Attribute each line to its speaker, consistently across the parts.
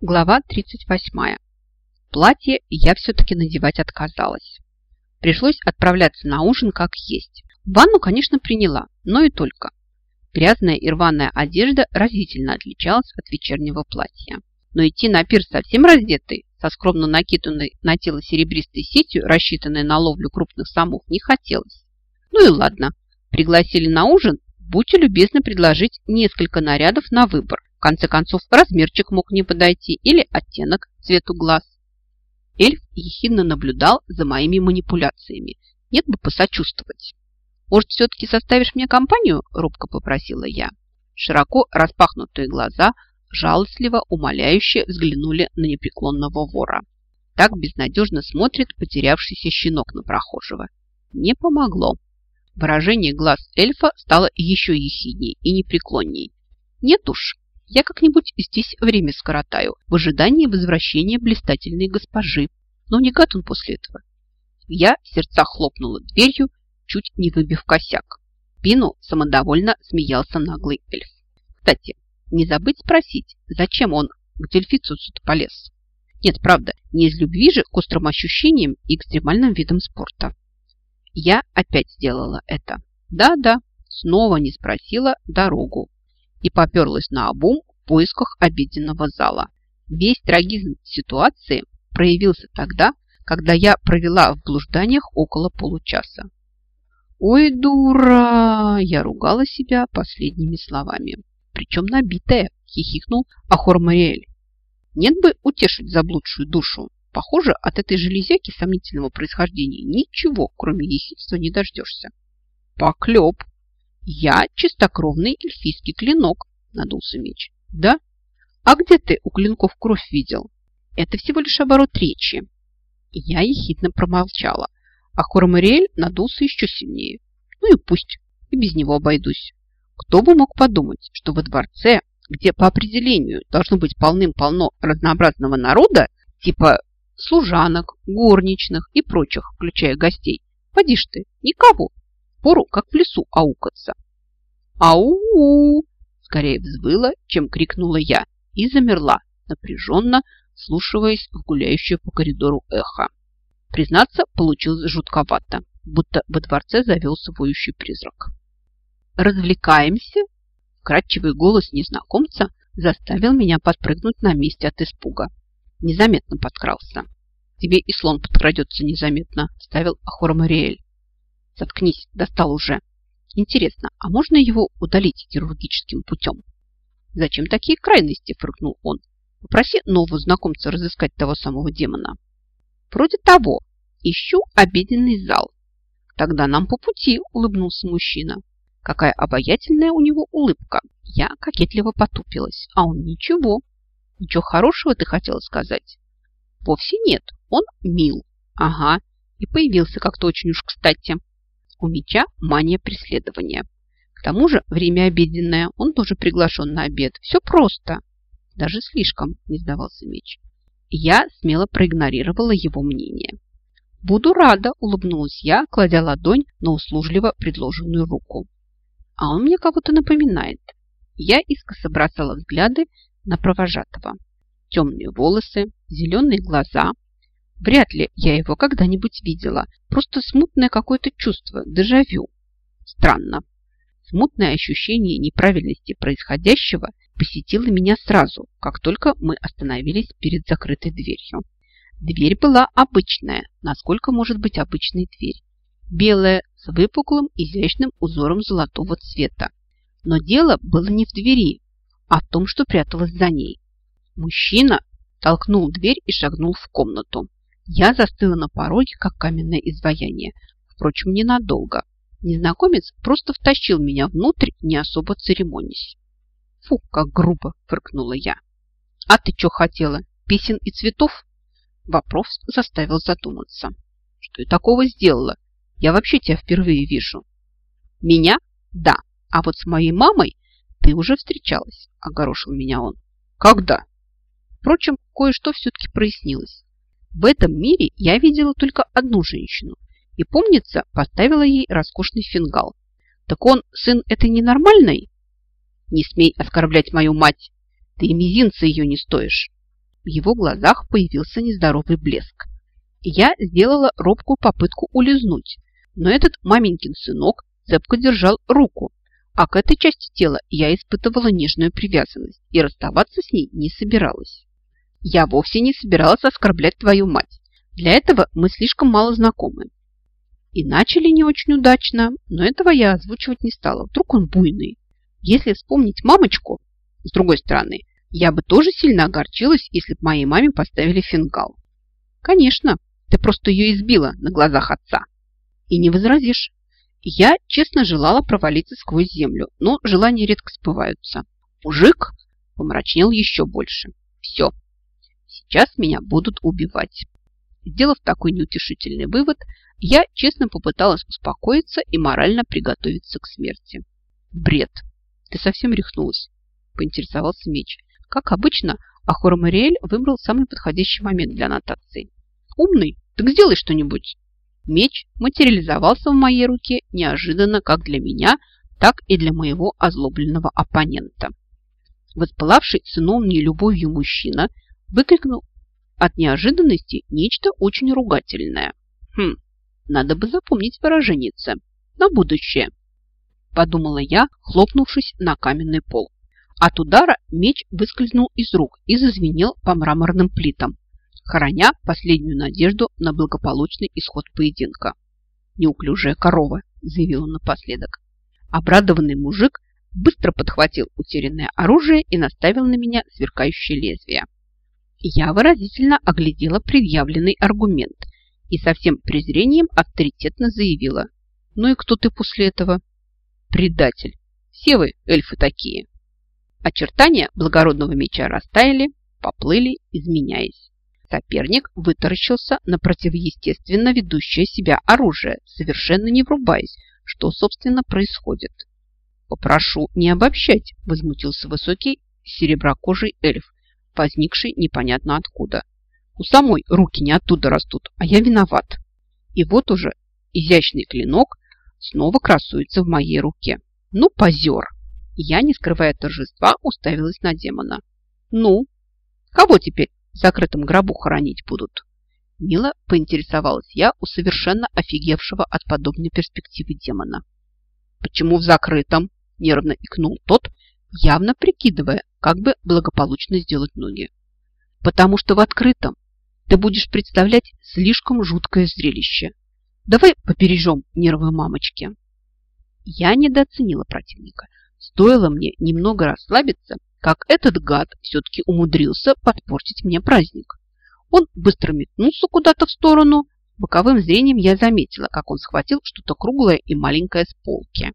Speaker 1: Глава 38. Платье я все-таки надевать отказалась. Пришлось отправляться на ужин как есть. Ванну, конечно, приняла, но и только. Грязная и рваная одежда разительно отличалась от вечернего платья. Но идти на пир совсем раздетой, со скромно накиданной на тело серебристой сетью, рассчитанной на ловлю крупных самов, не хотелось. Ну и ладно, пригласили на ужин, будьте любезны предложить несколько нарядов на выбор в конце концов, размерчик мог не подойти или оттенок цвету глаз. Эльф ехидно наблюдал за моими манипуляциями. Нет бы посочувствовать. «Может, все-таки составишь мне компанию?» – робко попросила я. Широко распахнутые глаза жалостливо, умоляюще взглянули на непреклонного вора. Так безнадежно смотрит потерявшийся щенок на прохожего. Не помогло. Выражение глаз эльфа стало еще ехидней и непреклонней. Нет уж, я как-нибудь здесь время скоротаю в ожидании возвращения блистательной госпожи. Но не гад он после этого. Я в сердцах хлопнула дверью, чуть не выбив косяк. Пину самодовольно смеялся наглый эльф. Кстати, не забыть спросить, зачем он к дельфицусу полез? Нет, правда, не из любви же к острым ощущениям и экстремальным видам спорта. Я опять сделала это. Да-да, снова не спросила дорогу и поперлась на обум поисках обеденного зала. Весь трагизм ситуации проявился тогда, когда я провела в блужданиях около получаса. «Ой, дура!» – я ругала себя последними словами. Причем набитая, хихикнул Ахор Мариэль. Нет бы утешить заблудшую душу. Похоже, от этой железяки сомнительного происхождения ничего, кроме ехидства, не дождешься. Поклеп, «Я чистокровный эльфийский клинок», – надулся меч. «Да? А где ты у клинков кровь видел?» «Это всего лишь оборот речи». Я ехидно промолчала, а Хоромариэль надулся еще сильнее. Ну и пусть, и без него обойдусь. Кто бы мог подумать, что во дворце, где по определению должно быть полным-полно разнообразного народа, типа служанок, горничных и прочих, включая гостей, поди ж ты, никого, пору как в лесу аукаться. «Ау!» Скорее взвыла, чем крикнула я, и замерла, напряженно слушаясь в гуляющее по коридору эхо. Признаться, получилось жутковато, будто во дворце завелся воющий призрак. «Развлекаемся?» Кратчевый голос незнакомца заставил меня подпрыгнуть на месте от испуга. Незаметно подкрался. «Тебе и слон подкрадется незаметно», – ставил Ахора Мариэль. «Заткнись, достал уже!» Интересно, а можно его удалить хирургическим путем? Зачем такие крайности, фыркнул он. Попроси нового знакомца разыскать того самого демона. Вроде того. Ищу обеденный зал. Тогда нам по пути, улыбнулся мужчина. Какая обаятельная у него улыбка. Я кокетливо потупилась, а он ничего. Ничего хорошего ты хотела сказать? Вовсе нет, он мил. Ага, и появился как-то очень уж кстати. У меча мания преследования. К тому же время обеденное, он тоже приглашен на обед. Все просто. Даже слишком, не сдавался меч. Я смело проигнорировала его мнение. «Буду рада», – улыбнулась я, кладя ладонь на услужливо предложенную руку. «А он мне кого-то напоминает». Я искоса бросала взгляды на провожатого. Темные волосы, зеленые глаза – Вряд ли я его когда-нибудь видела. Просто смутное какое-то чувство, дежавю. Странно. Смутное ощущение неправильности происходящего посетило меня сразу, как только мы остановились перед закрытой дверью. Дверь была обычная, насколько может быть обычной дверь. Белая, с выпуклым, изящным узором золотого цвета. Но дело было не в двери, а в том, что пряталось за ней. Мужчина толкнул дверь и шагнул в комнату. Я застыла на пороге, как каменное изваяние. Впрочем, ненадолго. Незнакомец просто втащил меня внутрь, не особо церемонясь. Фу, как грубо, фыркнула я. А ты что хотела? Песен и цветов? Вопрос заставил задуматься. Что я такого сделала? Я вообще тебя впервые вижу. Меня? Да. А вот с моей мамой ты уже встречалась, огорошил меня он. Когда? Впрочем, кое-что все-таки прояснилось. В этом мире я видела только одну женщину и, помнится, поставила ей роскошный фингал. Так он сын этой ненормальной? Не смей оскорблять мою мать. Ты и мизинца ее не стоишь. В его глазах появился нездоровый блеск. Я сделала робкую попытку улизнуть, но этот маменькин сынок цепко держал руку, а к этой части тела я испытывала нежную привязанность и расставаться с ней не собиралась. Я вовсе не собиралась оскорблять твою мать. Для этого мы слишком мало знакомы. И начали не очень удачно, но этого я озвучивать не стала. Вдруг он буйный. Если вспомнить мамочку, с другой стороны, я бы тоже сильно огорчилась, если бы моей маме поставили фингал. Конечно, ты просто ее избила на глазах отца. И не возразишь. Я честно желала провалиться сквозь землю, но желания редко сбываются. Мужик помрачнел еще больше. Все, сейчас меня будут убивать. Сделав такой неутешительный вывод, я честно попыталась успокоиться и морально приготовиться к смерти. Бред. Ты совсем рехнулась? Поинтересовался меч. Как обычно, Ахура Мариэль выбрал самый подходящий момент для аннотации. Умный? Так сделай что-нибудь. Меч материализовался в моей руке неожиданно как для меня, так и для моего озлобленного оппонента. Воспылавший сыновней любовью мужчина выкрикнул от неожиданности нечто очень ругательное. Хм, надо бы запомнить выраженнице. На будущее. Подумала я, хлопнувшись на каменный пол. От удара меч выскользнул из рук и зазвенел по мраморным плитам, хороня последнюю надежду на благополучный исход поединка. «Неуклюжая корова», – заявил он напоследок. Обрадованный мужик быстро подхватил утерянное оружие и наставил на меня сверкающее лезвие. Я выразительно оглядела предъявленный аргумент и со всем презрением авторитетно заявила. Ну и кто ты после этого? Предатель. Все вы эльфы такие. Очертания благородного меча растаяли, поплыли, изменяясь. Соперник вытаращился на противоестественно ведущее себя оружие, совершенно не врубаясь, что, собственно, происходит. «Попрошу не обобщать», – возмутился высокий сереброкожий эльф, возникший непонятно откуда. У самой руки не оттуда растут, а я виноват. И вот уже изящный клинок снова красуется в моей руке. Ну, позер! Я, не скрывая торжества, уставилась на демона. Ну, кого теперь в закрытом гробу хоронить будут? Мило поинтересовалась я у совершенно офигевшего от подобной перспективы демона. «Почему в закрытом?» – нервно икнул тот, явно прикидывая, как бы благополучно сделать ноги. Потому что в открытом ты будешь представлять слишком жуткое зрелище. Давай попережем нервы мамочки. Я недооценила противника. Стоило мне немного расслабиться, как этот гад все-таки умудрился подпортить мне праздник. Он быстро метнулся куда-то в сторону. Боковым зрением я заметила, как он схватил что-то круглое и маленькое с полки.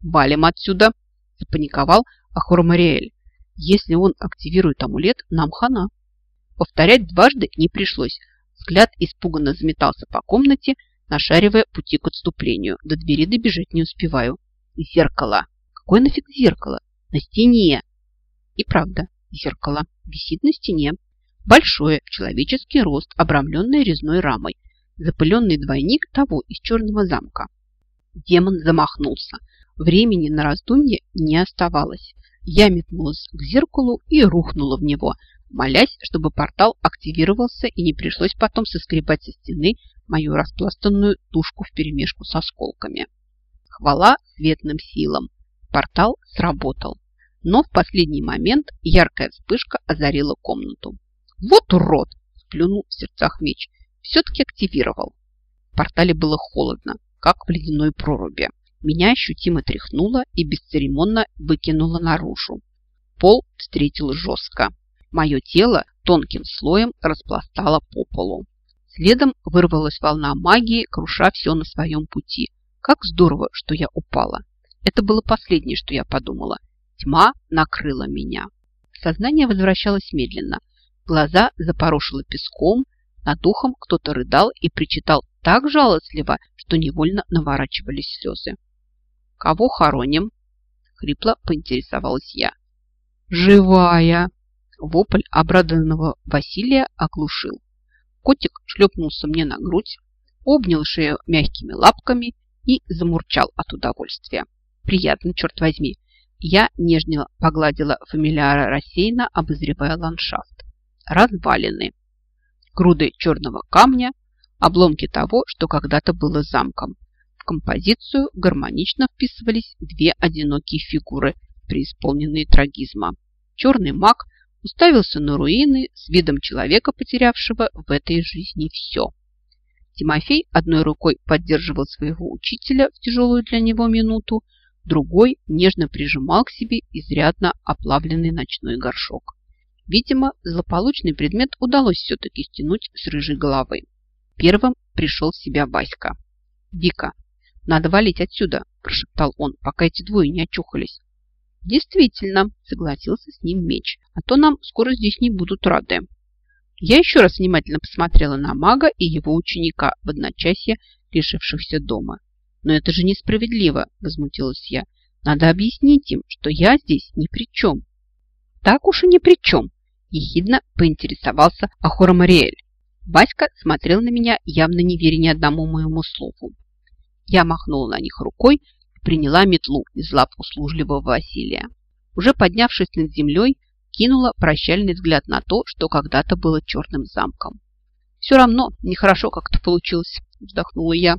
Speaker 1: «Валим отсюда!» – запаниковал Ахур Мариэль. Если он активирует амулет, нам хана. Повторять дважды не пришлось. Взгляд испуганно заметался по комнате, нашаривая пути к отступлению. До двери добежать не успеваю. Зеркало. Какое нафиг зеркало? На стене. И правда, зеркало висит на стене. Большое, человеческий рост, обрамленное резной рамой. Запыленный двойник того из черного замка. Демон замахнулся. Времени на раздумье не оставалось. Я метнулась к зеркалу и рухнула в него, молясь, чтобы портал активировался и не пришлось потом соскребать со стены мою распластанную тушку вперемешку с осколками. Хвала светным силам. Портал сработал. Но в последний момент яркая вспышка озарила комнату. «Вот урод!» – сплюнул в сердцах меч. «Все-таки активировал». В портале было холодно, как в ледяной проруби. Меня ощутимо тряхнуло и бесцеремонно выкинуло наружу. Пол встретил жестко. Мое тело тонким слоем распластало по полу. Следом вырвалась волна магии, круша все на своем пути. Как здорово, что я упала. Это было последнее, что я подумала. Тьма накрыла меня. Сознание возвращалось медленно. Глаза запорошило песком, над духом кто-то рыдал и причитал так жалостливо, что невольно наворачивались слезы. «Кого хороним?» – хрипло поинтересовалась я. «Живая!» – вопль обрадованного Василия оглушил. Котик шлепнулся мне на грудь, обнял шею мягкими лапками и замурчал от удовольствия. Приятно, черт возьми. Я нежно погладила фамилиара рассеянно, обозревая ландшафт. развалины. Груды черного камня, обломки того, что когда-то было замком. В композицию гармонично вписывались две одинокие фигуры, преисполненные трагизма. Черный маг уставился на руины с видом человека, потерявшего в этой жизни все. Тимофей одной рукой поддерживал своего учителя в тяжелую для него минуту, другой нежно прижимал к себе изрядно оплавленный ночной горшок. Видимо, злополучный предмет удалось все-таки стянуть с рыжей головы. Первым пришел в себя Васька. «Вика, надо валить отсюда», – прошептал он, пока эти двое не очухались. «Действительно», – согласился с ним меч, – «а то нам скоро здесь не будут рады». Я еще раз внимательно посмотрела на мага и его ученика в одночасье, лишившихся дома. «Но это же несправедливо!» – возмутилась я. «Надо объяснить им, что я здесь ни при чем». «Так уж и ни при чем!» – ехидно поинтересовался Мариэль. Васька смотрел на меня, явно не веря ни одному моему слову. Я махнула на них рукой и приняла метлу из лап услужливого Василия. Уже поднявшись над землей, кинула прощальный взгляд на то, что когда-то было черным замком. «Все равно нехорошо как-то получилось», – вздохнула я.